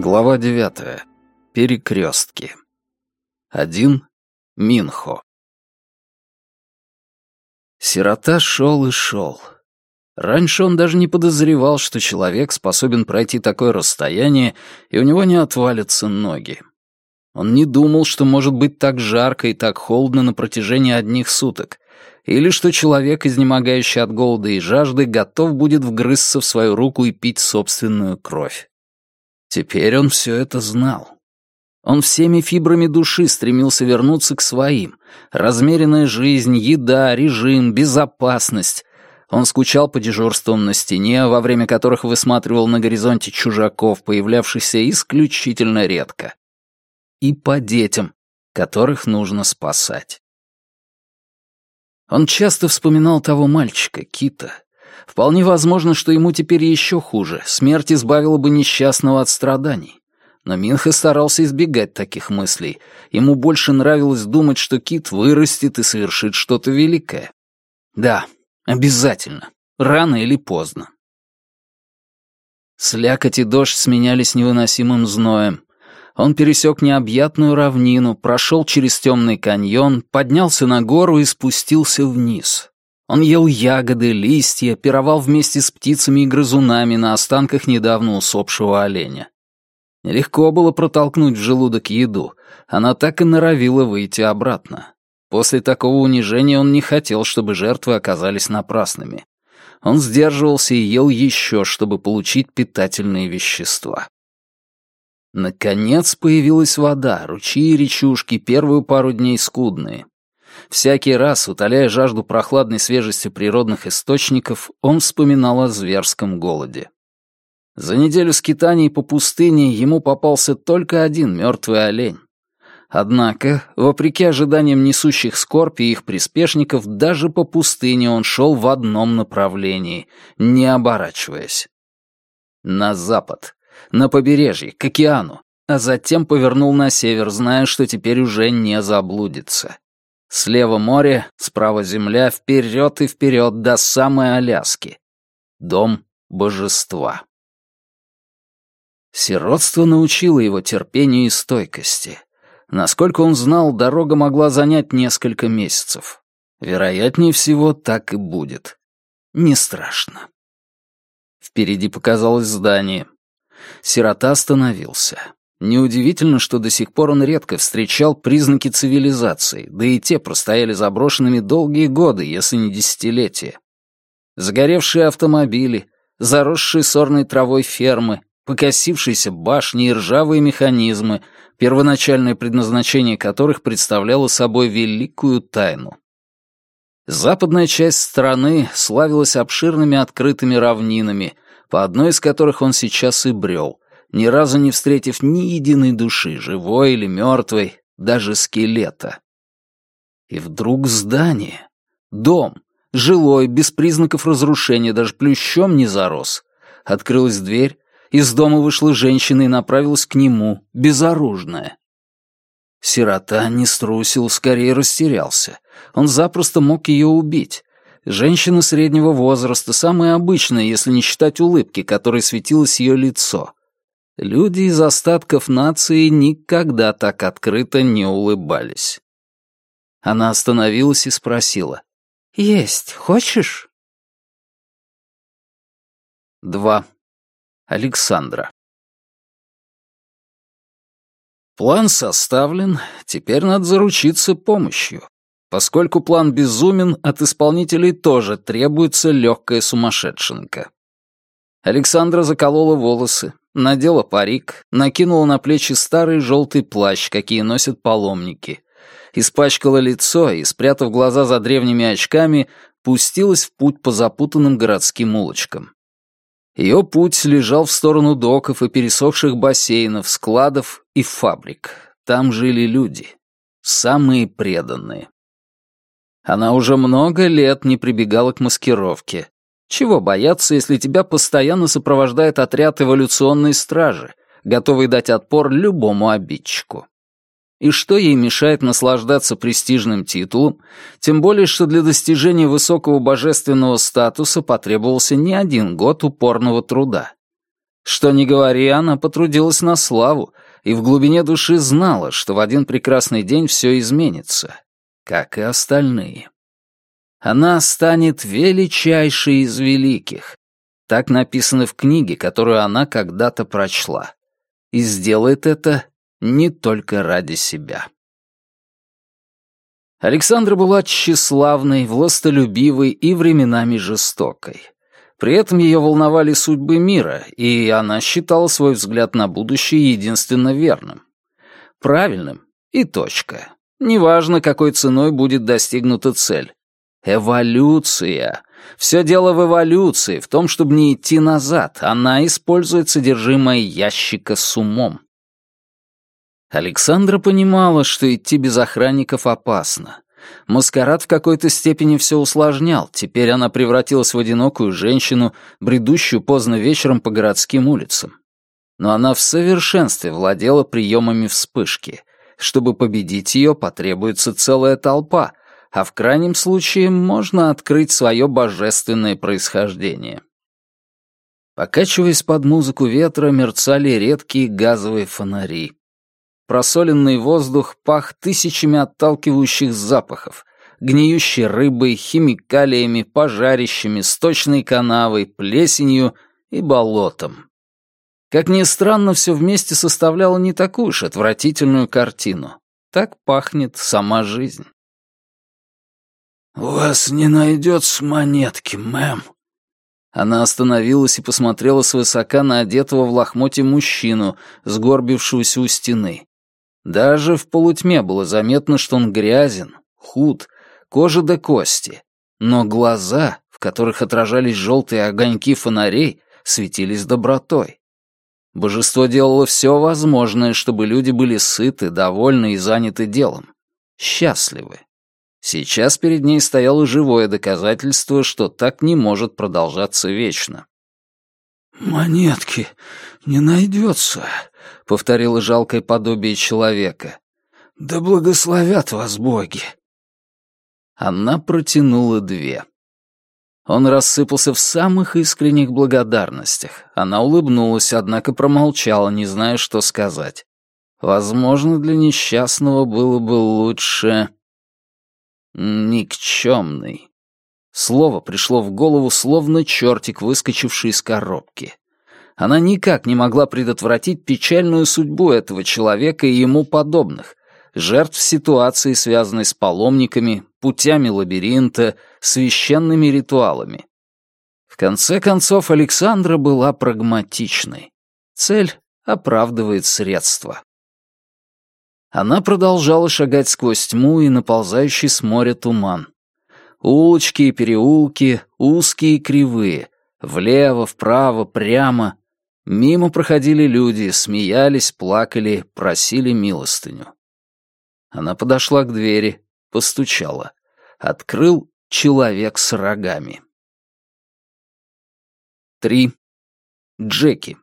Глава 9. Перекрестки. 1. Минхо. Сирота шел и шел. Раньше он даже не подозревал, что человек способен пройти такое расстояние, и у него не отвалятся ноги. Он не думал, что может быть так жарко и так холодно на протяжении одних суток, или что человек, изнемогающий от голода и жажды, готов будет вгрызться в свою руку и пить собственную кровь. Теперь он все это знал. Он всеми фибрами души стремился вернуться к своим. Размеренная жизнь, еда, режим, безопасность. Он скучал по дежурствам на стене, во время которых высматривал на горизонте чужаков, появлявшихся исключительно редко. И по детям, которых нужно спасать. Он часто вспоминал того мальчика, Кита, Вполне возможно, что ему теперь еще хуже. Смерть избавила бы несчастного от страданий. Но Минха старался избегать таких мыслей. Ему больше нравилось думать, что Кит вырастет и совершит что-то великое. Да, обязательно. Рано или поздно. Слякоть и дождь сменялись невыносимым зноем. Он пересек необъятную равнину, прошел через темный каньон, поднялся на гору и спустился вниз. Он ел ягоды, листья, пировал вместе с птицами и грызунами на останках недавно усопшего оленя. Нелегко было протолкнуть в желудок еду, она так и норовила выйти обратно. После такого унижения он не хотел, чтобы жертвы оказались напрасными. Он сдерживался и ел еще, чтобы получить питательные вещества. Наконец появилась вода, ручьи и речушки, первую пару дней скудные. Всякий раз, утоляя жажду прохладной свежести природных источников, он вспоминал о зверском голоде. За неделю скитаний по пустыне ему попался только один мертвый олень. Однако, вопреки ожиданиям несущих скорбь и их приспешников, даже по пустыне он шел в одном направлении, не оборачиваясь. На запад, на побережье, к океану, а затем повернул на север, зная, что теперь уже не заблудится. Слева море, справа земля, вперед и вперед до самой Аляски. Дом божества. Сиротство научило его терпению и стойкости. Насколько он знал, дорога могла занять несколько месяцев. Вероятнее всего, так и будет. Не страшно. Впереди показалось здание. Сирота остановился. Неудивительно, что до сих пор он редко встречал признаки цивилизации, да и те простояли заброшенными долгие годы, если не десятилетия. Загоревшие автомобили, заросшие сорной травой фермы, покосившиеся башни и ржавые механизмы, первоначальное предназначение которых представляло собой великую тайну. Западная часть страны славилась обширными открытыми равнинами, по одной из которых он сейчас и брел — ни разу не встретив ни единой души, живой или мертвой, даже скелета. И вдруг здание, дом, жилой, без признаков разрушения, даже плющом не зарос. Открылась дверь, из дома вышла женщина и направилась к нему, безоружная. Сирота не струсил, скорее растерялся. Он запросто мог ее убить. Женщина среднего возраста, самая обычная, если не считать улыбки, которой светилось ее лицо. Люди из остатков нации никогда так открыто не улыбались. Она остановилась и спросила. «Есть, хочешь?» Два. Александра. План составлен, теперь надо заручиться помощью. Поскольку план безумен, от исполнителей тоже требуется легкая сумасшедшенка. Александра заколола волосы, надела парик, накинула на плечи старый желтый плащ, какие носят паломники. Испачкала лицо и, спрятав глаза за древними очками, пустилась в путь по запутанным городским улочкам. Ее путь лежал в сторону доков и пересохших бассейнов, складов и фабрик. Там жили люди. Самые преданные. Она уже много лет не прибегала к маскировке. Чего бояться, если тебя постоянно сопровождает отряд эволюционной стражи, готовый дать отпор любому обидчику? И что ей мешает наслаждаться престижным титулом, тем более, что для достижения высокого божественного статуса потребовался не один год упорного труда. Что ни говори, она потрудилась на славу и в глубине души знала, что в один прекрасный день все изменится, как и остальные она станет величайшей из великих. Так написано в книге, которую она когда-то прочла. И сделает это не только ради себя. Александра была тщеславной, властолюбивой и временами жестокой. При этом ее волновали судьбы мира, и она считала свой взгляд на будущее единственно верным. Правильным и точка. Неважно, какой ценой будет достигнута цель. Эволюция. Все дело в эволюции, в том, чтобы не идти назад. Она использует содержимое ящика с умом. Александра понимала, что идти без охранников опасно. Маскарад в какой-то степени все усложнял. Теперь она превратилась в одинокую женщину, бредущую поздно вечером по городским улицам. Но она в совершенстве владела приемами вспышки. Чтобы победить ее, потребуется целая толпа, а в крайнем случае можно открыть свое божественное происхождение. Покачиваясь под музыку ветра, мерцали редкие газовые фонари. Просоленный воздух пах тысячами отталкивающих запахов, гниющей рыбой, химикалиями, пожарищами, сточной канавой, плесенью и болотом. Как ни странно, все вместе составляло не такую уж отвратительную картину. Так пахнет сама жизнь. «У вас не найдется монетки, мэм». Она остановилась и посмотрела свысока на одетого в лохмоте мужчину, сгорбившегося у стены. Даже в полутьме было заметно, что он грязен, худ, кожа до кости, но глаза, в которых отражались желтые огоньки фонарей, светились добротой. Божество делало все возможное, чтобы люди были сыты, довольны и заняты делом, счастливы. Сейчас перед ней стояло живое доказательство, что так не может продолжаться вечно. «Монетки не найдется», — повторило жалкое подобие человека. «Да благословят вас боги!» Она протянула две. Он рассыпался в самых искренних благодарностях. Она улыбнулась, однако промолчала, не зная, что сказать. Возможно, для несчастного было бы лучше... Никчемный. Слово пришло в голову, словно чертик, выскочивший из коробки. Она никак не могла предотвратить печальную судьбу этого человека и ему подобных, жертв ситуации, связанной с паломниками, путями лабиринта, священными ритуалами. В конце концов, Александра была прагматичной. Цель оправдывает средства. Она продолжала шагать сквозь тьму и наползающий с моря туман. Улочки и переулки, узкие и кривые, влево, вправо, прямо. Мимо проходили люди, смеялись, плакали, просили милостыню. Она подошла к двери, постучала. Открыл человек с рогами. Три. Джеки.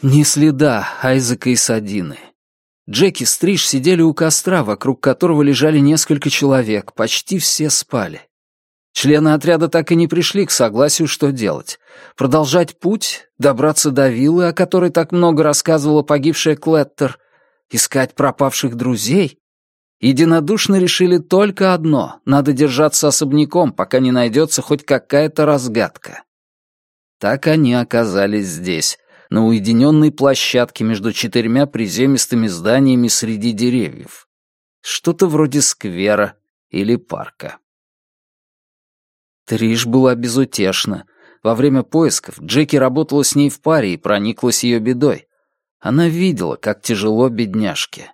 Ни следа Айзека и Садины. Джеки и Стриж сидели у костра, вокруг которого лежали несколько человек, почти все спали. Члены отряда так и не пришли к согласию, что делать. Продолжать путь, добраться до виллы, о которой так много рассказывала погибшая Клеттер, искать пропавших друзей. Единодушно решили только одно — надо держаться особняком, пока не найдется хоть какая-то разгадка. Так они оказались здесь, на уединенной площадке между четырьмя приземистыми зданиями среди деревьев. Что-то вроде сквера или парка. Триш была безутешна. Во время поисков Джеки работала с ней в паре и прониклась ее бедой. Она видела, как тяжело бедняжке.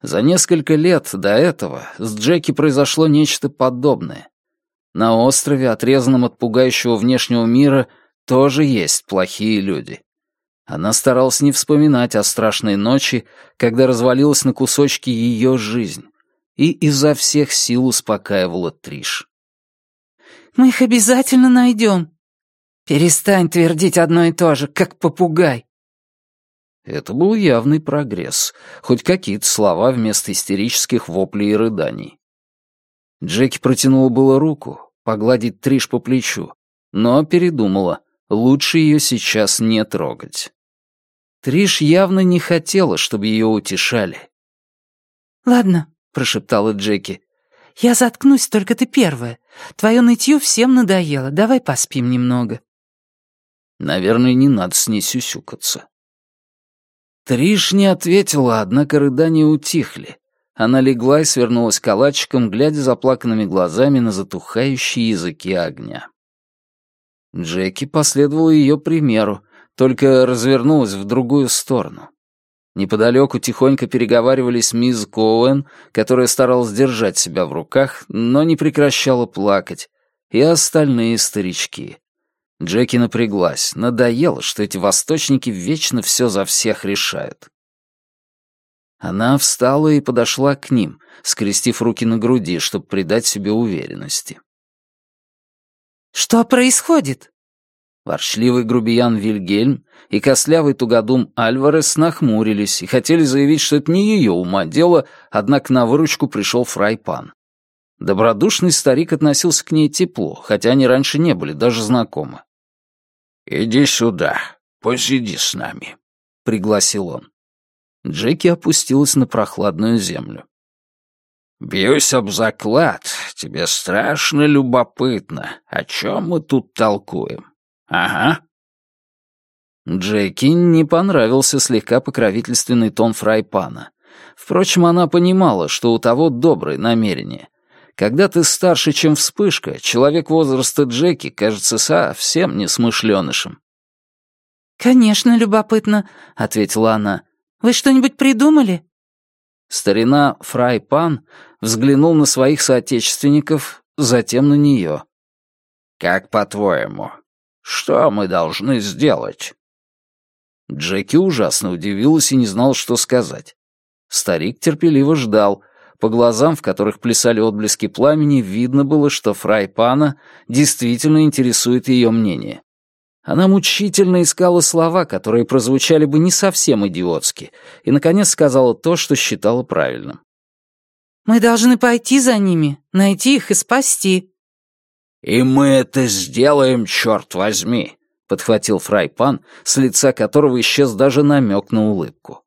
За несколько лет до этого с Джеки произошло нечто подобное. На острове, отрезанном от пугающего внешнего мира, тоже есть плохие люди. Она старалась не вспоминать о страшной ночи, когда развалилась на кусочки ее жизнь, и изо всех сил успокаивала Триш. «Мы их обязательно найдем!» «Перестань твердить одно и то же, как попугай!» Это был явный прогресс, хоть какие-то слова вместо истерических воплей и рыданий. Джеки протянула было руку, погладить Триш по плечу, но передумала — лучше ее сейчас не трогать. Триш явно не хотела, чтобы ее утешали. «Ладно», — прошептала Джеки. «Я заткнусь, только ты первая. Твое нытье всем надоело, давай поспим немного». Наверное, не надо с ней сюсюкаться. Триш не ответила, однако рыдания утихли. Она легла и свернулась калачиком, глядя заплаканными глазами на затухающие языки огня. Джеки последовал ее примеру, только развернулась в другую сторону. Неподалеку тихонько переговаривались мисс Коуэн, которая старалась держать себя в руках, но не прекращала плакать, и остальные старички. Джеки напряглась, надоело, что эти восточники вечно все за всех решают. Она встала и подошла к ним, скрестив руки на груди, чтобы придать себе уверенности. «Что происходит?» Воршливый грубиян Вильгельм и костлявый тугодум Альварес нахмурились и хотели заявить, что это не ее ума дело, однако на выручку пришел фрайпан. Добродушный старик относился к ней тепло, хотя они раньше не были даже знакомы. «Иди сюда, посиди с нами», — пригласил он. Джеки опустилась на прохладную землю. Бьюсь об заклад, тебе страшно любопытно, о чем мы тут толкуем. Ага. Джеки не понравился слегка покровительственный тон фрайпана. Впрочем, она понимала, что у того добрые намерения. Когда ты старше, чем вспышка, человек возраста Джеки кажется совсем несмышленышем. «Конечно, любопытно», — ответила она. «Вы что-нибудь придумали?» Старина Фрайпан взглянул на своих соотечественников, затем на нее. «Как по-твоему, что мы должны сделать?» Джеки ужасно удивилась и не знала, что сказать. Старик терпеливо ждал. По глазам, в которых плясали отблески пламени, видно было, что фрай Пана действительно интересует ее мнение. Она мучительно искала слова, которые прозвучали бы не совсем идиотски, и, наконец, сказала то, что считала правильным. Мы должны пойти за ними, найти их и спасти». «И мы это сделаем, черт возьми», — подхватил Фрайпан, с лица которого исчез даже намек на улыбку.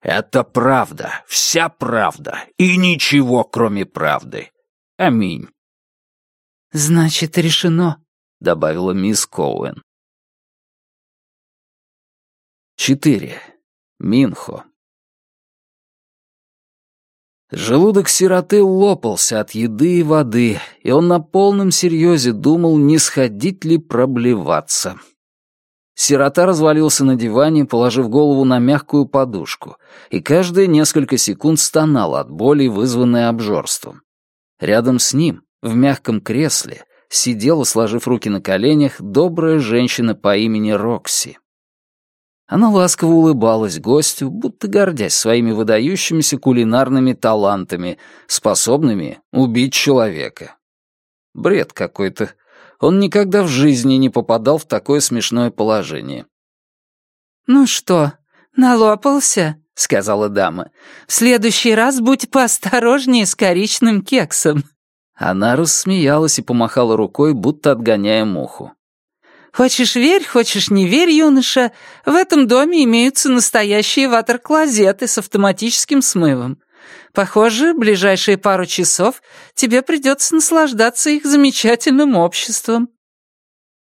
«Это правда, вся правда, и ничего, кроме правды. Аминь». «Значит, решено», — добавила мисс Коуэн. Четыре, Минхо. Желудок сироты лопался от еды и воды, и он на полном серьезе думал, не сходить ли проблеваться. Сирота развалился на диване, положив голову на мягкую подушку, и каждые несколько секунд стонал от боли, вызванной обжорством. Рядом с ним, в мягком кресле, сидела, сложив руки на коленях, добрая женщина по имени Рокси. Она ласково улыбалась гостю, будто гордясь своими выдающимися кулинарными талантами, способными убить человека. Бред какой-то. Он никогда в жизни не попадал в такое смешное положение. «Ну что, налопался?» — сказала дама. «В следующий раз будь поосторожнее с коричным кексом». Она рассмеялась и помахала рукой, будто отгоняя муху. Хочешь верь, хочешь не верь, юноша, в этом доме имеются настоящие ватер-клозеты с автоматическим смывом. Похоже, ближайшие пару часов тебе придется наслаждаться их замечательным обществом».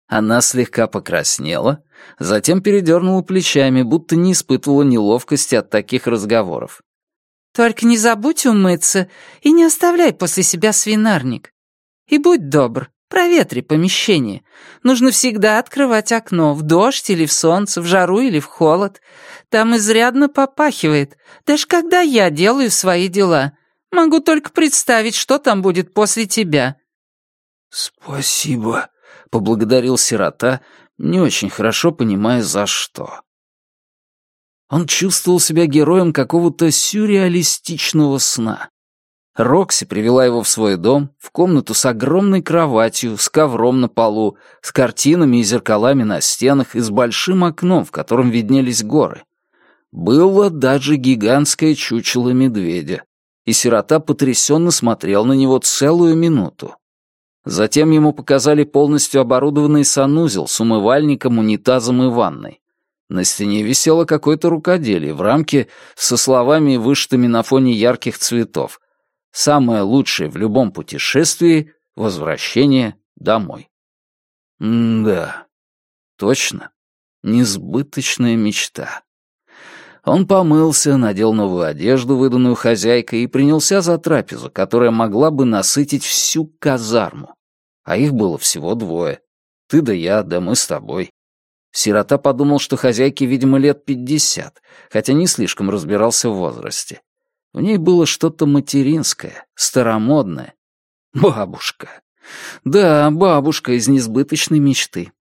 Она слегка покраснела, затем передернула плечами, будто не испытывала неловкости от таких разговоров. «Только не забудь умыться и не оставляй после себя свинарник. И будь добр, Проветри помещение. Нужно всегда открывать окно, в дождь или в солнце, в жару или в холод. Там изрядно попахивает. Даже когда я делаю свои дела. Могу только представить, что там будет после тебя». «Спасибо», — поблагодарил сирота, не очень хорошо понимая, за что. Он чувствовал себя героем какого-то сюрреалистичного сна. Рокси привела его в свой дом, в комнату с огромной кроватью, с ковром на полу, с картинами и зеркалами на стенах и с большим окном, в котором виднелись горы. Было даже гигантское чучело медведя, и сирота потрясенно смотрел на него целую минуту. Затем ему показали полностью оборудованный санузел с умывальником, унитазом и ванной. На стене висело какое-то рукоделие в рамке со словами, вышитыми на фоне ярких цветов — Самое лучшее в любом путешествии — возвращение домой. М да, точно. Несбыточная мечта. Он помылся, надел новую одежду, выданную хозяйкой, и принялся за трапезу, которая могла бы насытить всю казарму. А их было всего двое. Ты да я, да мы с тобой. Сирота подумал, что хозяйке, видимо, лет пятьдесят, хотя не слишком разбирался в возрасте. В ней было что-то материнское, старомодное. Бабушка. Да, бабушка из несбыточной мечты.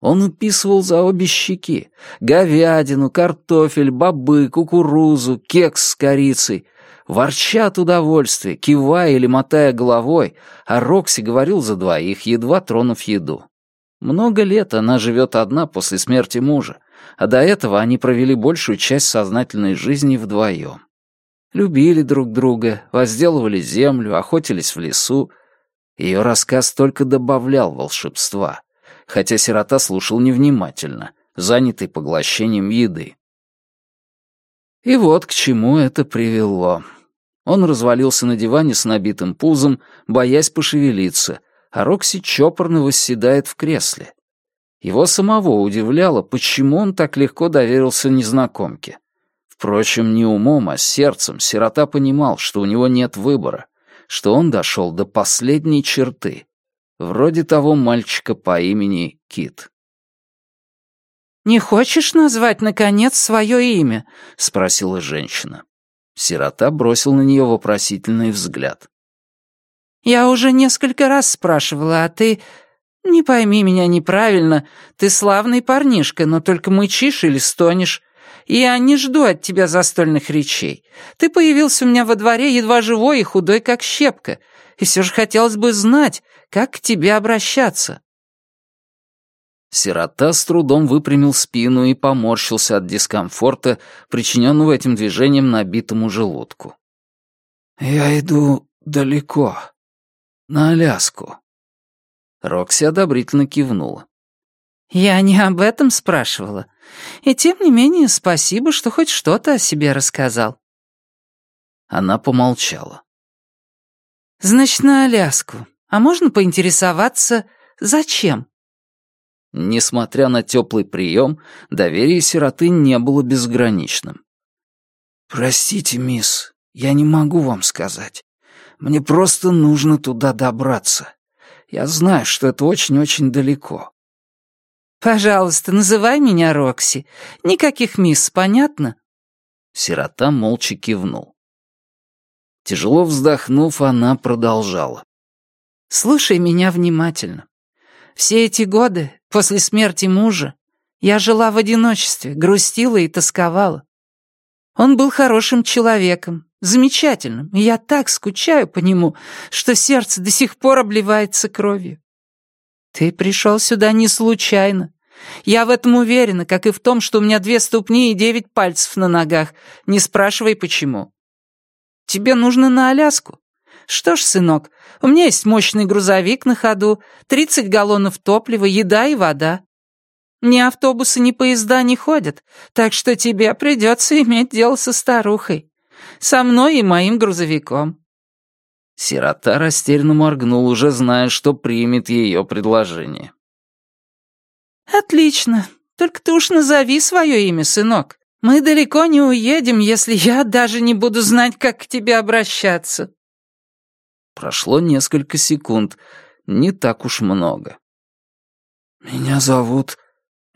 Он уписывал за обе щеки — говядину, картофель, бобы, кукурузу, кекс с корицей. Ворча от удовольствия, кивая или мотая головой, а Рокси говорил за двоих, едва тронув еду. Много лет она живет одна после смерти мужа, а до этого они провели большую часть сознательной жизни вдвоем любили друг друга, возделывали землю, охотились в лесу. Ее рассказ только добавлял волшебства, хотя сирота слушал невнимательно, занятый поглощением еды. И вот к чему это привело. Он развалился на диване с набитым пузом, боясь пошевелиться, а Рокси чопорно восседает в кресле. Его самого удивляло, почему он так легко доверился незнакомке. Впрочем, не умом, а сердцем сирота понимал, что у него нет выбора, что он дошел до последней черты, вроде того мальчика по имени Кит. «Не хочешь назвать, наконец, свое имя?» — спросила женщина. Сирота бросил на нее вопросительный взгляд. «Я уже несколько раз спрашивала, а ты...» «Не пойми меня неправильно, ты славный парнишка, но только мычишь или стонешь. Я не жду от тебя застольных речей. Ты появился у меня во дворе едва живой и худой, как щепка. И все же хотелось бы знать, как к тебе обращаться». Сирота с трудом выпрямил спину и поморщился от дискомфорта, причиненного этим движением набитому желудку. «Я иду далеко, на Аляску». Рокси одобрительно кивнула. «Я не об этом спрашивала. И тем не менее, спасибо, что хоть что-то о себе рассказал». Она помолчала. «Значит, на Аляску. А можно поинтересоваться, зачем?» Несмотря на теплый прием, доверие сироты не было безграничным. «Простите, мисс, я не могу вам сказать. Мне просто нужно туда добраться. Я знаю, что это очень-очень далеко. «Пожалуйста, называй меня Рокси. Никаких мисс, понятно?» Сирота молча кивнул. Тяжело вздохнув, она продолжала. «Слушай меня внимательно. Все эти годы, после смерти мужа, я жила в одиночестве, грустила и тосковала. Он был хорошим человеком, замечательным, и я так скучаю по нему, что сердце до сих пор обливается кровью. Ты пришел сюда не случайно. Я в этом уверена, как и в том, что у меня две ступни и девять пальцев на ногах. Не спрашивай, почему. Тебе нужно на Аляску. Что ж, сынок, у меня есть мощный грузовик на ходу, 30 галлонов топлива, еда и вода. Ни автобусы, ни поезда не ходят, так что тебе придется иметь дело со старухой. Со мной и моим грузовиком. Сирота растерянно моргнул, уже зная, что примет ее предложение. «Отлично. Только ты уж назови свое имя, сынок. Мы далеко не уедем, если я даже не буду знать, как к тебе обращаться». Прошло несколько секунд, не так уж много. «Меня зовут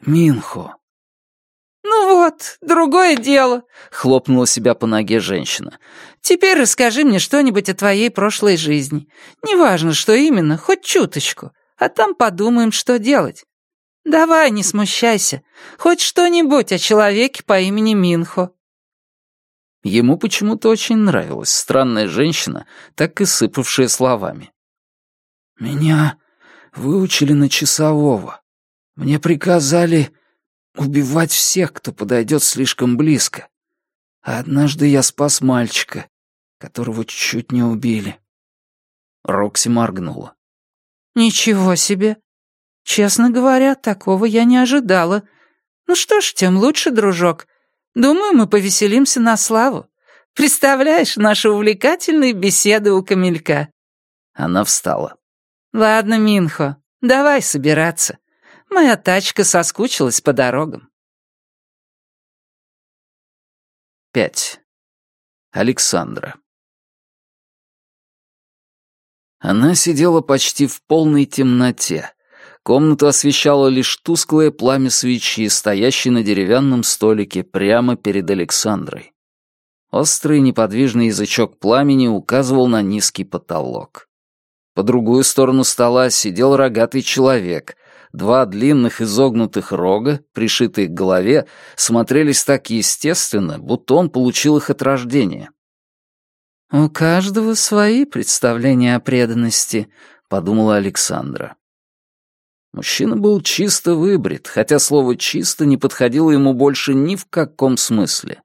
Минхо», «Вот, другое дело», — хлопнула себя по ноге женщина. «Теперь расскажи мне что-нибудь о твоей прошлой жизни. Неважно, что именно, хоть чуточку. А там подумаем, что делать. Давай, не смущайся. Хоть что-нибудь о человеке по имени Минхо». Ему почему-то очень нравилась странная женщина, так и сыпавшая словами. «Меня выучили на часового. Мне приказали...» убивать всех, кто подойдет слишком близко. А однажды я спас мальчика, которого чуть не убили. Рокси моргнула. «Ничего себе! Честно говоря, такого я не ожидала. Ну что ж, тем лучше, дружок. Думаю, мы повеселимся на славу. Представляешь, наши увлекательные беседы у камелька». Она встала. «Ладно, Минхо, давай собираться. Моя тачка соскучилась по дорогам. 5. Александра. Она сидела почти в полной темноте. Комнату освещало лишь тусклое пламя свечи, стоящей на деревянном столике прямо перед Александрой. Острый неподвижный язычок пламени указывал на низкий потолок. По другую сторону стола сидел рогатый человек, два длинных изогнутых рога, пришитые к голове, смотрелись так естественно, будто он получил их от рождения. «У каждого свои представления о преданности», — подумала Александра. Мужчина был чисто выбрит, хотя слово «чисто» не подходило ему больше ни в каком смысле.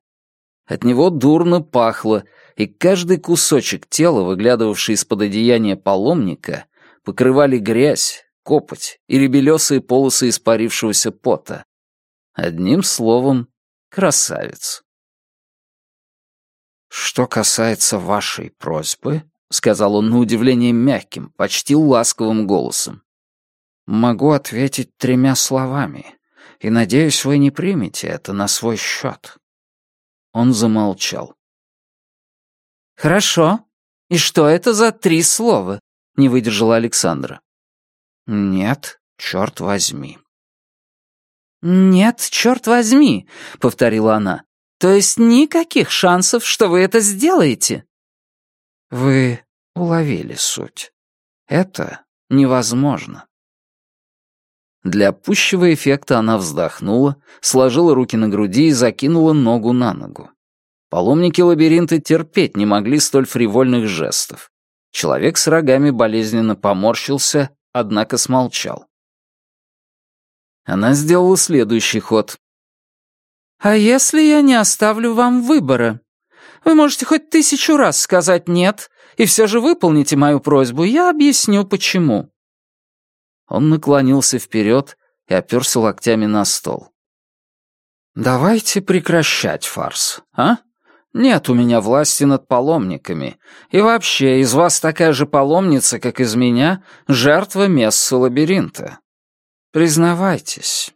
От него дурно пахло, и каждый кусочек тела, выглядывавший из-под одеяния паломника, покрывали грязь, копоть и ребелесые полосы испарившегося пота. Одним словом, красавец. «Что касается вашей просьбы», — сказал он на удивление мягким, почти ласковым голосом, «могу ответить тремя словами, и, надеюсь, вы не примете это на свой счет». Он замолчал. «Хорошо. И что это за три слова?» — не выдержала Александра. «Нет, черт возьми». «Нет, черт возьми», — повторила она. «То есть никаких шансов, что вы это сделаете?» «Вы уловили суть. Это невозможно». Для пущего эффекта она вздохнула, сложила руки на груди и закинула ногу на ногу. Паломники лабиринта терпеть не могли столь фривольных жестов. Человек с рогами болезненно поморщился однако смолчал. Она сделала следующий ход. «А если я не оставлю вам выбора? Вы можете хоть тысячу раз сказать «нет», и все же выполните мою просьбу, я объясню, почему». Он наклонился вперед и оперся локтями на стол. «Давайте прекращать фарс, а?» Нет у меня власти над паломниками. И вообще, из вас такая же паломница, как из меня, жертва месса лабиринта. Признавайтесь».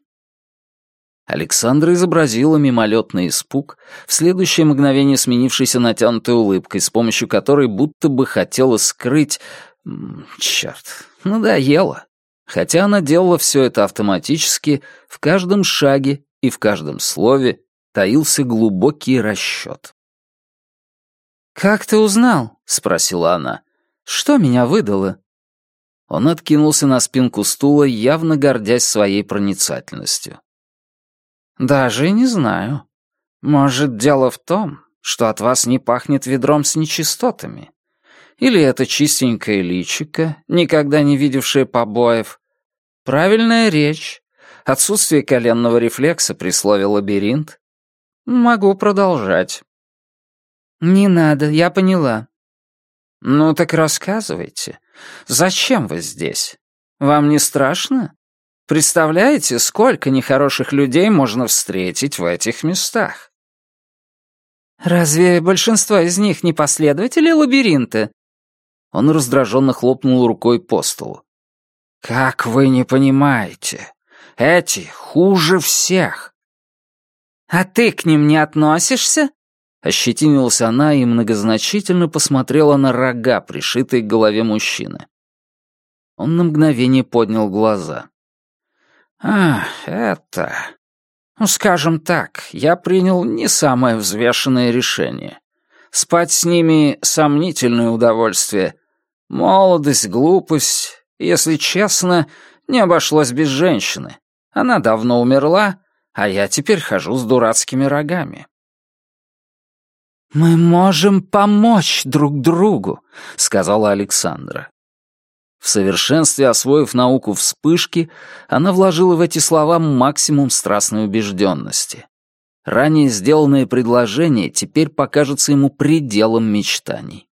Александра изобразила мимолетный испуг, в следующее мгновение сменившийся натянутой улыбкой, с помощью которой будто бы хотела скрыть... Черт, надоело. Хотя она делала все это автоматически, в каждом шаге и в каждом слове таился глубокий расчет. «Как ты узнал?» — спросила она. «Что меня выдало?» Он откинулся на спинку стула, явно гордясь своей проницательностью. «Даже и не знаю. Может, дело в том, что от вас не пахнет ведром с нечистотами. Или это чистенькое личико, никогда не видевшее побоев. Правильная речь. Отсутствие коленного рефлекса при слове «лабиринт». Могу продолжать. «Не надо, я поняла». «Ну так рассказывайте. Зачем вы здесь? Вам не страшно? Представляете, сколько нехороших людей можно встретить в этих местах?» «Разве большинство из них не последователи лабиринта?» Он раздраженно хлопнул рукой по столу. «Как вы не понимаете? Эти хуже всех!» «А ты к ним не относишься?» Ощетинилась она и многозначительно посмотрела на рога, пришитые к голове мужчины. Он на мгновение поднял глаза. «А, это... Ну, скажем так, я принял не самое взвешенное решение. Спать с ними — сомнительное удовольствие. Молодость, глупость. Если честно, не обошлось без женщины. Она давно умерла, а я теперь хожу с дурацкими рогами». «Мы можем помочь друг другу», — сказала Александра. В совершенстве освоив науку вспышки, она вложила в эти слова максимум страстной убежденности. Ранее сделанные предложения теперь покажутся ему пределом мечтаний.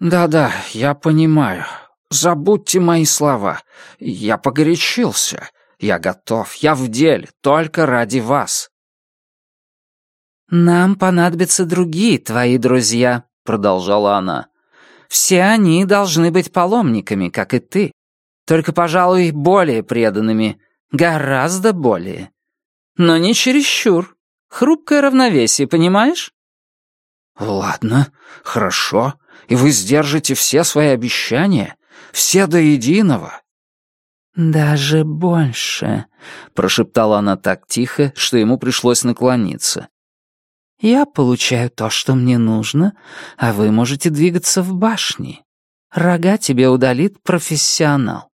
«Да-да, я понимаю. Забудьте мои слова. Я погорячился. Я готов. Я в деле. Только ради вас». «Нам понадобятся другие твои друзья», — продолжала она. «Все они должны быть паломниками, как и ты. Только, пожалуй, более преданными, гораздо более. Но не чересчур. Хрупкое равновесие, понимаешь?» «Ладно, хорошо. И вы сдержите все свои обещания, все до единого». «Даже больше», — прошептала она так тихо, что ему пришлось наклониться. Я получаю то, что мне нужно, а вы можете двигаться в башне. Рога тебе удалит профессионал».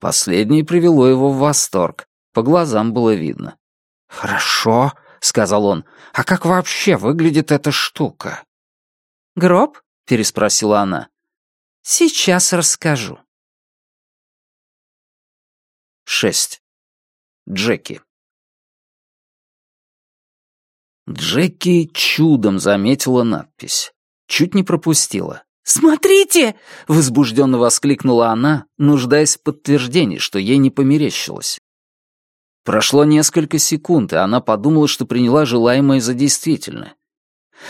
Последнее привело его в восторг. По глазам было видно. «Хорошо», — сказал он. «А как вообще выглядит эта штука?» «Гроб?» — переспросила она. «Сейчас расскажу». 6. Джеки. Джеки чудом заметила надпись. Чуть не пропустила. «Смотрите!» — возбужденно воскликнула она, нуждаясь в подтверждении, что ей не померещилось. Прошло несколько секунд, и она подумала, что приняла желаемое за действительное.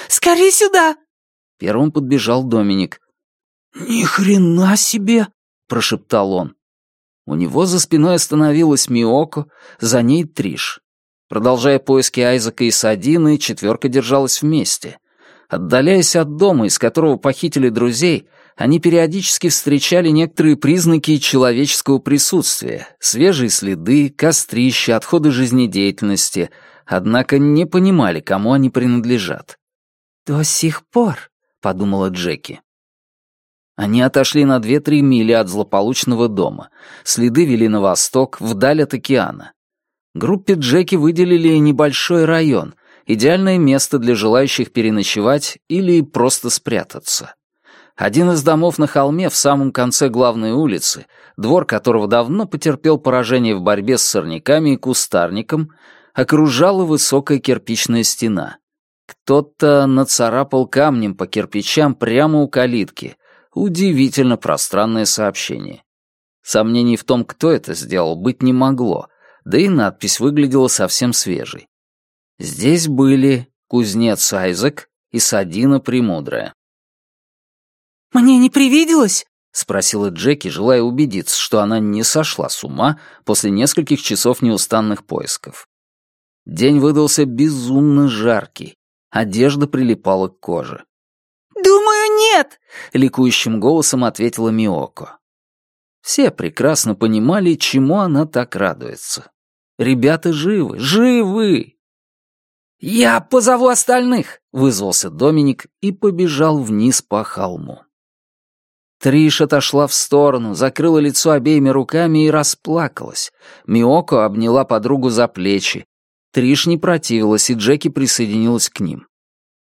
«Скорей сюда!» — первым подбежал Доминик. «Ни хрена себе!» — прошептал он. У него за спиной остановилась Миоко, за ней Триш. Продолжая поиски Айзека и Садины, четверка держалась вместе. Отдаляясь от дома, из которого похитили друзей, они периодически встречали некоторые признаки человеческого присутствия, свежие следы, кострища, отходы жизнедеятельности, однако не понимали, кому они принадлежат. «До сих пор», — подумала Джеки. Они отошли на 2-3 мили от злополучного дома. Следы вели на восток, вдаль от океана. Группе Джеки выделили небольшой район, идеальное место для желающих переночевать или просто спрятаться. Один из домов на холме в самом конце главной улицы, двор которого давно потерпел поражение в борьбе с сорняками и кустарником, окружала высокая кирпичная стена. Кто-то нацарапал камнем по кирпичам прямо у калитки. Удивительно пространное сообщение. Сомнений в том, кто это сделал, быть не могло, да и надпись выглядела совсем свежей. Здесь были кузнец Айзек и Садина Премудрая. «Мне не привиделось?» — спросила Джеки, желая убедиться, что она не сошла с ума после нескольких часов неустанных поисков. День выдался безумно жаркий, одежда прилипала к коже. «Думаю, нет!» — ликующим голосом ответила Миоко. Все прекрасно понимали, чему она так радуется. Ребята живы, живы!» «Я позову остальных!» — вызвался Доминик и побежал вниз по холму. Триш отошла в сторону, закрыла лицо обеими руками и расплакалась. Миоко обняла подругу за плечи. Триш не противилась, и Джеки присоединилась к ним.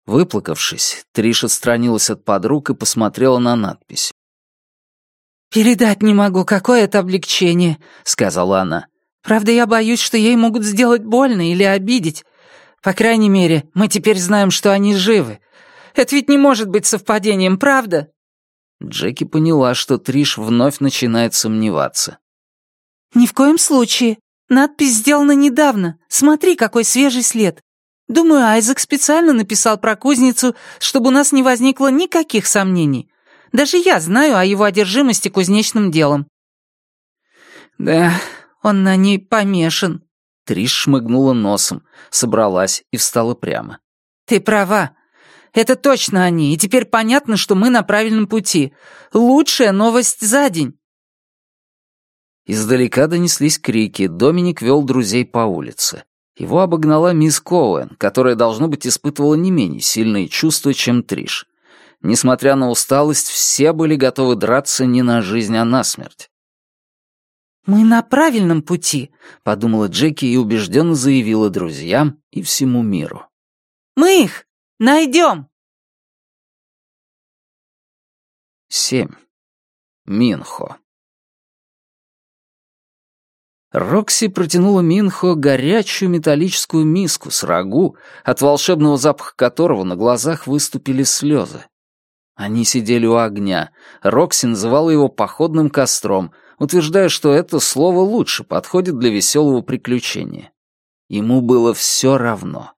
Выплакавшись, Триш отстранилась от подруг и посмотрела на надпись. «Передать не могу, какое это облегчение», — сказала она. Правда, я боюсь, что ей могут сделать больно или обидеть. По крайней мере, мы теперь знаем, что они живы. Это ведь не может быть совпадением, правда?» Джеки поняла, что Триш вновь начинает сомневаться. «Ни в коем случае. Надпись сделана недавно. Смотри, какой свежий след. Думаю, Айзек специально написал про кузницу, чтобы у нас не возникло никаких сомнений. Даже я знаю о его одержимости кузнечным делом». «Да, он на ней помешан». Триш шмыгнула носом, собралась и встала прямо. «Ты права. Это точно они, и теперь понятно, что мы на правильном пути. Лучшая новость за день». Издалека донеслись крики, Доминик вел друзей по улице. Его обогнала мисс Коуэн, которая, должно быть, испытывала не менее сильные чувства, чем Триш. Несмотря на усталость, все были готовы драться не на жизнь, а на смерть. «Мы на правильном пути», — подумала Джеки и убежденно заявила друзьям и всему миру. «Мы их найдем!» Семь. Минхо. Рокси протянула Минхо горячую металлическую миску с рагу, от волшебного запаха которого на глазах выступили слезы. Они сидели у огня. Рокси называла его походным костром — утверждая, что это слово лучше подходит для веселого приключения. Ему было все равно.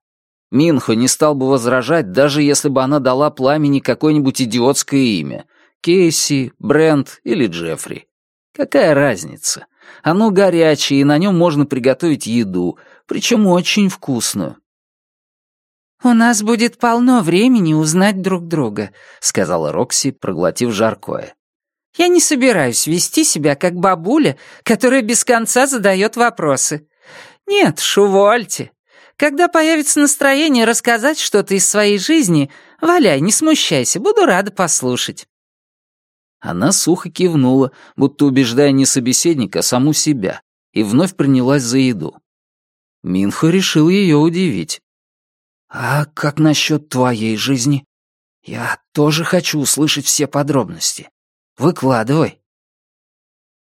Минхо не стал бы возражать, даже если бы она дала пламени какое-нибудь идиотское имя — Кейси, Брент или Джеффри. Какая разница? Оно горячее, и на нем можно приготовить еду, причем очень вкусную. «У нас будет полно времени узнать друг друга», — сказала Рокси, проглотив жаркое. Я не собираюсь вести себя как бабуля, которая без конца задает вопросы. Нет, шувольте. Когда появится настроение рассказать что-то из своей жизни, валяй, не смущайся, буду рада послушать». Она сухо кивнула, будто убеждая не собеседника, а саму себя, и вновь принялась за еду. Минхо решил ее удивить. «А как насчет твоей жизни? Я тоже хочу услышать все подробности». Выкладывай».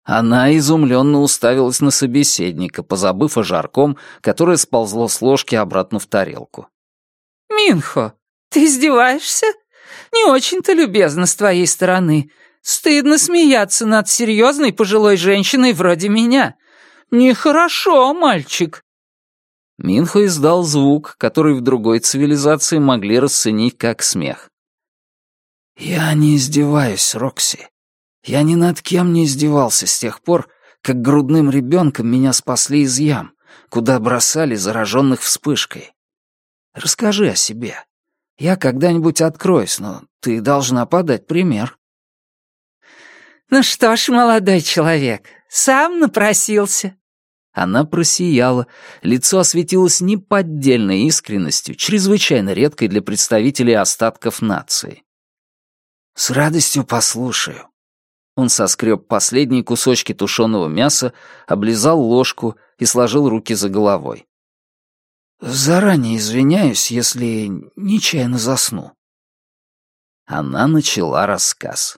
Она изумленно уставилась на собеседника, позабыв о жарком, которое сползло с ложки обратно в тарелку. «Минхо, ты издеваешься? Не очень-то любезно с твоей стороны. Стыдно смеяться над серьезной пожилой женщиной вроде меня. Нехорошо, мальчик». Минхо издал звук, который в другой цивилизации могли расценить как смех. «Я не издеваюсь, Рокси», я ни над кем не издевался с тех пор, как грудным ребенком меня спасли из ям, куда бросали зараженных вспышкой. Расскажи о себе. Я когда-нибудь откроюсь, но ты должна подать пример. «Ну что ж, молодой человек, сам напросился». А Она просияла, лицо осветилось неподдельной искренностью, чрезвычайно редкой для представителей остатков нации. «С радостью послушаю», он соскреб последние кусочки тушеного мяса, облизал ложку и сложил руки за головой. «Заранее извиняюсь, если нечаянно засну». Она начала рассказ.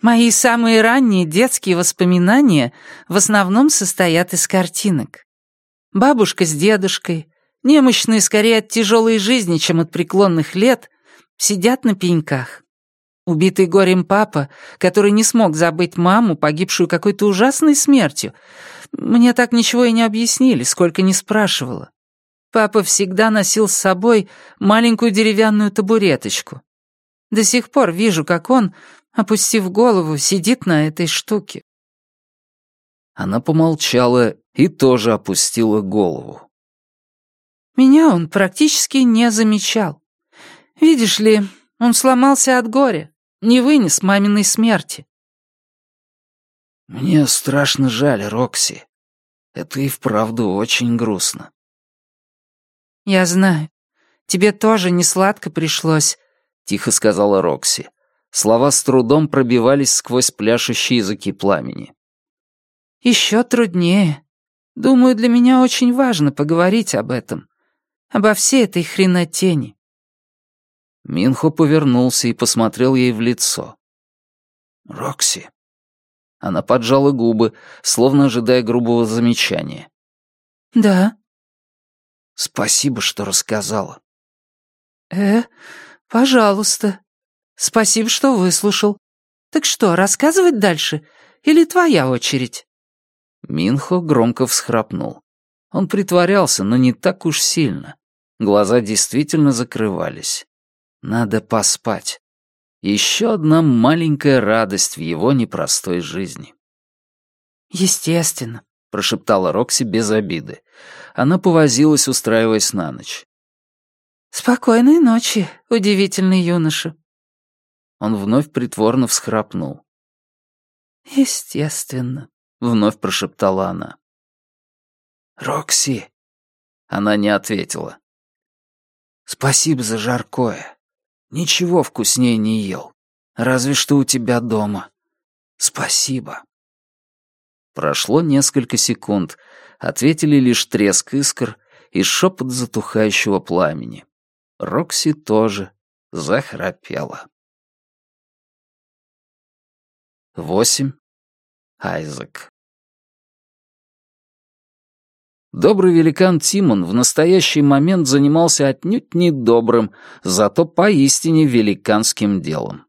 «Мои самые ранние детские воспоминания в основном состоят из картинок. Бабушка с дедушкой, немощные скорее от тяжелой жизни, чем от преклонных лет, сидят на пеньках. Убитый горем папа, который не смог забыть маму, погибшую какой-то ужасной смертью. Мне так ничего и не объяснили, сколько не спрашивала. Папа всегда носил с собой маленькую деревянную табуреточку. До сих пор вижу, как он, опустив голову, сидит на этой штуке. Она помолчала и тоже опустила голову. Меня он практически не замечал. Видишь ли, он сломался от горя не вынес маминой смерти. Мне страшно жаль, Рокси. Это и вправду очень грустно. Я знаю. Тебе тоже не сладко пришлось, тихо сказала Рокси. Слова с трудом пробивались сквозь пляшущие языки пламени. Еще труднее. Думаю, для меня очень важно поговорить об этом, обо всей этой хренотени. Минхо повернулся и посмотрел ей в лицо. «Рокси». Она поджала губы, словно ожидая грубого замечания. «Да». «Спасибо, что рассказала». «Э, пожалуйста. Спасибо, что выслушал. Так что, рассказывать дальше? Или твоя очередь?» Минхо громко всхрапнул. Он притворялся, но не так уж сильно. Глаза действительно закрывались. Надо поспать. Еще одна маленькая радость в его непростой жизни. «Естественно», — прошептала Рокси без обиды. Она повозилась, устраиваясь на ночь. «Спокойной ночи, удивительный юноша». Он вновь притворно всхрапнул. «Естественно», — вновь прошептала она. «Рокси!» Она не ответила. «Спасибо за жаркое. Ничего вкуснее не ел. Разве что у тебя дома. Спасибо. Прошло несколько секунд. Ответили лишь треск искр и шепот затухающего пламени. Рокси тоже захрапела. Восемь. Айзек. Добрый великан Тимон в настоящий момент занимался отнюдь не добрым, зато поистине великанским делом.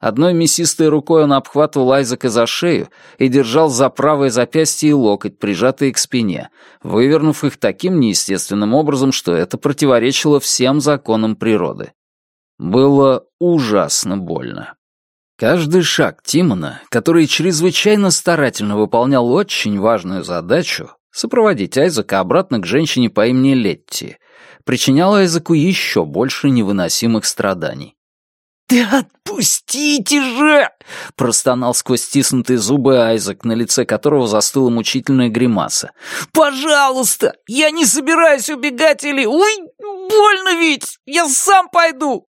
Одной мясистой рукой он обхватывал Айзека за шею и держал за правое запястье и локоть, прижатые к спине, вывернув их таким неестественным образом, что это противоречило всем законам природы. Было ужасно больно. Каждый шаг Тимона, который чрезвычайно старательно выполнял очень важную задачу, Сопроводить Айзека обратно к женщине по имени Летти причинял Айзеку еще больше невыносимых страданий. «Да отпустите же!» — простонал сквозь стиснутые зубы Айзек, на лице которого застыла мучительная гримаса. «Пожалуйста! Я не собираюсь убегать или... Ой, больно ведь! Я сам пойду!»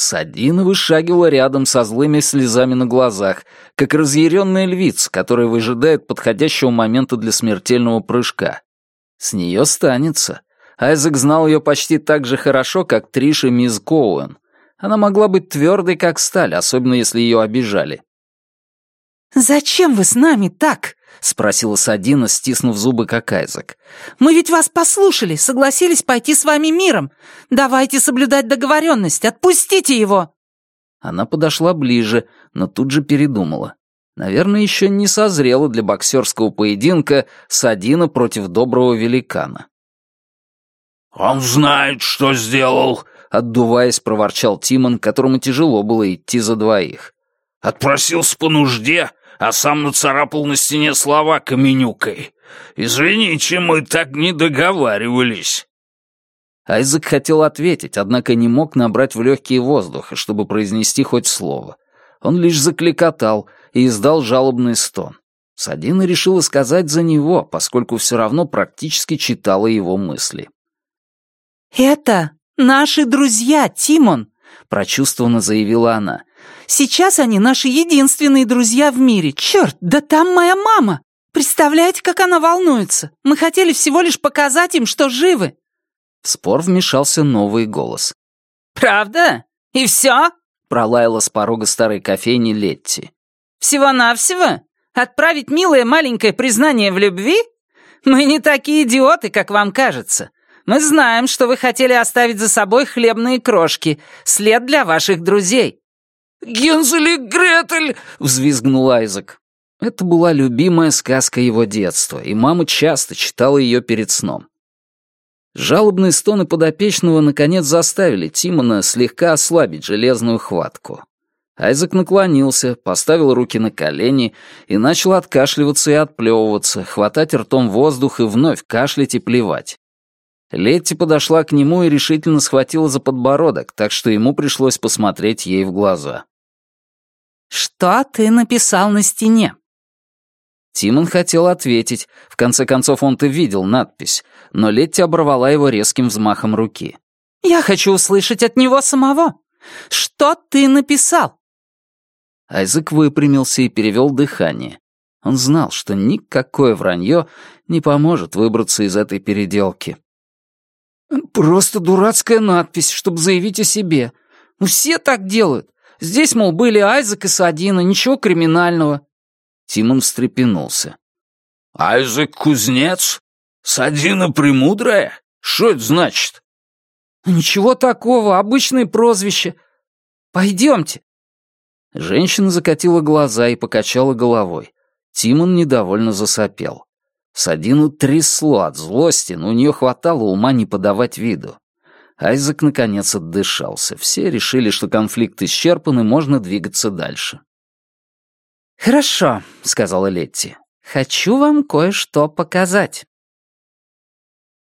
С один вышагивала рядом со злыми слезами на глазах, как разъяренная львица, которая выжидает подходящего момента для смертельного прыжка. С нее станется. Айзек знал ее почти так же хорошо, как Триша мисс Коуэн. Она могла быть твердой, как сталь, особенно если ее обижали. «Зачем вы с нами так?» — спросила Садина, стиснув зубы как Айзек. «Мы ведь вас послушали, согласились пойти с вами миром. Давайте соблюдать договоренность, отпустите его!» Она подошла ближе, но тут же передумала. Наверное, еще не созрела для боксерского поединка Садина против доброго великана. «Он знает, что сделал!» — отдуваясь, проворчал Тимон, которому тяжело было идти за двоих. «Отпросился по нужде, а сам нацарапал ну на стене слова каменюкой. Извини, чем мы так не договаривались». Айзек хотел ответить, однако не мог набрать в легкие воздуха, чтобы произнести хоть слово. Он лишь закликотал и издал жалобный стон. Садина решила сказать за него, поскольку все равно практически читала его мысли. «Это наши друзья, Тимон!» — прочувствованно заявила она. Сейчас они наши единственные друзья в мире. Черт, да там моя мама! Представляете, как она волнуется? Мы хотели всего лишь показать им, что живы!» В спор вмешался новый голос. «Правда? И все?» — пролаяла с порога старой кофейни Летти. «Всего-навсего? Отправить милое маленькое признание в любви? Мы не такие идиоты, как вам кажется. Мы знаем, что вы хотели оставить за собой хлебные крошки, след для ваших друзей. Гензель и Гретель!» — взвизгнул Айзек. Это была любимая сказка его детства, и мама часто читала ее перед сном. Жалобные стоны подопечного наконец заставили Тимона слегка ослабить железную хватку. Айзек наклонился, поставил руки на колени и начал откашливаться и отплевываться, хватать ртом воздух и вновь кашлять и плевать. Летти подошла к нему и решительно схватила за подбородок, так что ему пришлось посмотреть ей в глаза. «Что ты написал на стене?» Тимон хотел ответить. В конце концов, он-то видел надпись, но Летти оборвала его резким взмахом руки. «Я хочу услышать от него самого. Что ты написал?» Айзек выпрямился и перевел дыхание. Он знал, что никакое вранье не поможет выбраться из этой переделки. «Просто дурацкая надпись, чтобы заявить о себе. Ну, все так делают. Здесь, мол, были Айзек и Садина, ничего криминального». Тимон встрепенулся. «Айзек кузнец? Садина премудрая? Что это значит?» «Ничего такого, обычное прозвище. Пойдемте». Женщина закатила глаза и покачала головой. Тимон недовольно засопел. Садину трясло от злости, но у нее хватало ума не подавать виду. Айзек наконец отдышался. Все решили, что конфликт исчерпан и можно двигаться дальше. «Хорошо», — сказала Летти. «Хочу вам кое-что показать».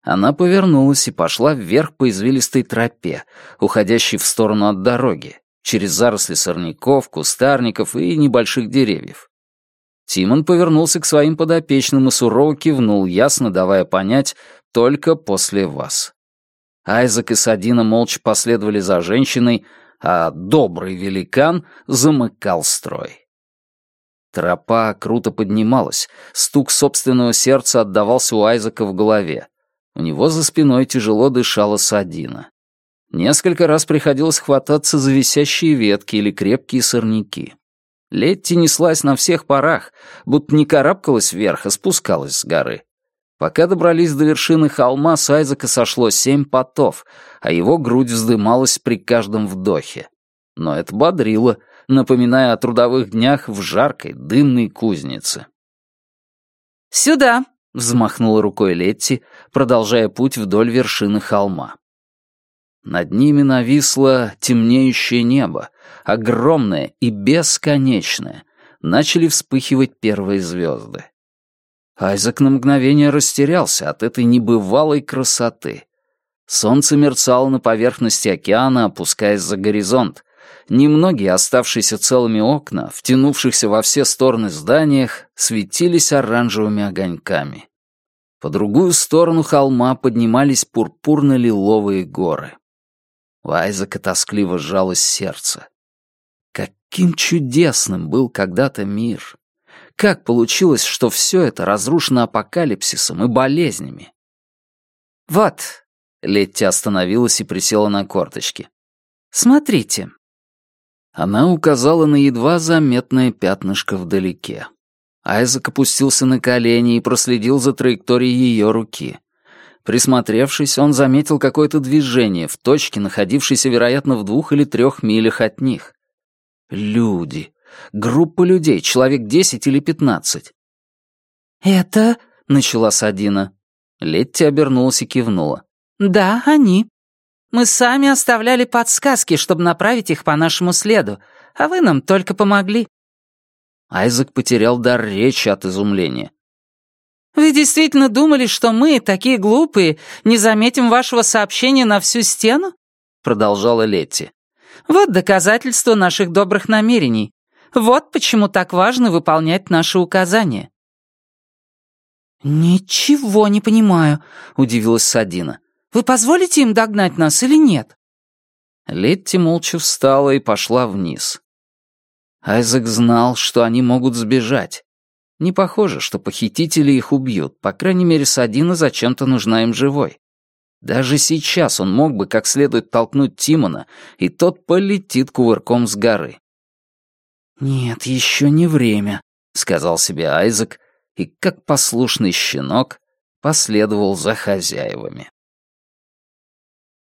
Она повернулась и пошла вверх по извилистой тропе, уходящей в сторону от дороги, через заросли сорняков, кустарников и небольших деревьев. Тимон повернулся к своим подопечным и сурово кивнул, ясно давая понять «только после вас». Айзек и Садина молча последовали за женщиной, а добрый великан замыкал строй. Тропа круто поднималась, стук собственного сердца отдавался у Айзека в голове. У него за спиной тяжело дышала Садина. Несколько раз приходилось хвататься за висящие ветки или крепкие сорняки. Летти неслась на всех парах, будто не карабкалась вверх, а спускалась с горы. Пока добрались до вершины холма, с Айзека сошло семь потов, а его грудь вздымалась при каждом вдохе. Но это бодрило, напоминая о трудовых днях в жаркой дымной кузнице. «Сюда!» — взмахнула рукой Летти, продолжая путь вдоль вершины холма. Над ними нависло темнеющее небо, огромное и бесконечное. Начали вспыхивать первые звезды. Айзек на мгновение растерялся от этой небывалой красоты. Солнце мерцало на поверхности океана, опускаясь за горизонт. Немногие оставшиеся целыми окна, втянувшихся во все стороны зданиях, светились оранжевыми огоньками. По другую сторону холма поднимались пурпурно-лиловые горы. У Айзека тоскливо сжалось сердце. Каким чудесным был когда-то мир! Как получилось, что все это разрушено апокалипсисом и болезнями? Вот. Летти остановилась и присела на корточки. Смотрите. Она указала на едва заметное пятнышко вдалеке. Айзек опустился на колени и проследил за траекторией ее руки. Присмотревшись, он заметил какое-то движение в точке, находившейся, вероятно, в двух или трех милях от них. Люди. Группа людей, человек десять или пятнадцать. «Это...» — начала Садина. Летти обернулась и кивнула. «Да, они. Мы сами оставляли подсказки, чтобы направить их по нашему следу, а вы нам только помогли». Айзек потерял дар речи от изумления. «Вы действительно думали, что мы, такие глупые, не заметим вашего сообщения на всю стену?» — продолжала Летти. «Вот доказательство наших добрых намерений. Вот почему так важно выполнять наши указания». «Ничего не понимаю», — удивилась Садина. «Вы позволите им догнать нас или нет?» Летти молча встала и пошла вниз. Айзек знал, что они могут сбежать. Не похоже, что похитители их убьют, по крайней мере, Садина зачем-то нужна им живой. Даже сейчас он мог бы как следует толкнуть Тимона, и тот полетит кувырком с горы. «Нет, еще не время», — сказал себе Айзек, и, как послушный щенок, последовал за хозяевами.